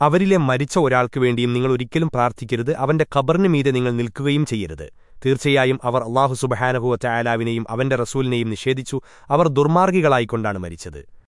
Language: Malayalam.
അവരിലെ മരിച്ച ഒരാൾക്കു വേണ്ടിയും നിങ്ങൾ ഒരിക്കലും പ്രാർത്ഥിക്കരുത്. അവന്റെ ഖബറിനു മീതെ നിങ്ങൾ നിൽക്കുകയും ചെയ്യരുത്. തീർച്ചയായും അവർ അള്ളാഹു സുബഹാനഹുവ ചായാലാവിനെയും അവന്റെ റസൂലിനെയും നിഷേധിച്ചു. അവർ ദുർമാർഗികളായിക്കൊണ്ടാണ് മരിച്ചത്.